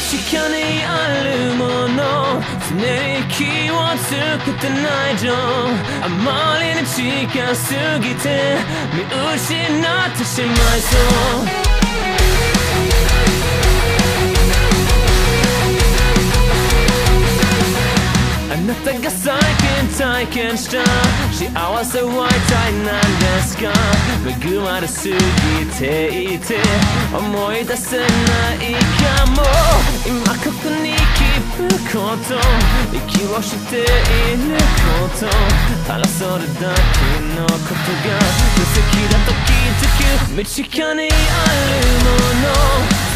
近にあるもの常に気をつけてないとあまりに近すぎて見失ってしまいそうなたが最近体験した幸せは一体何ですか恵まれすぎていて思い出せないかも今ここに気づくこと息をしていることただそれだけのことが無責だと気づく身近にあるもの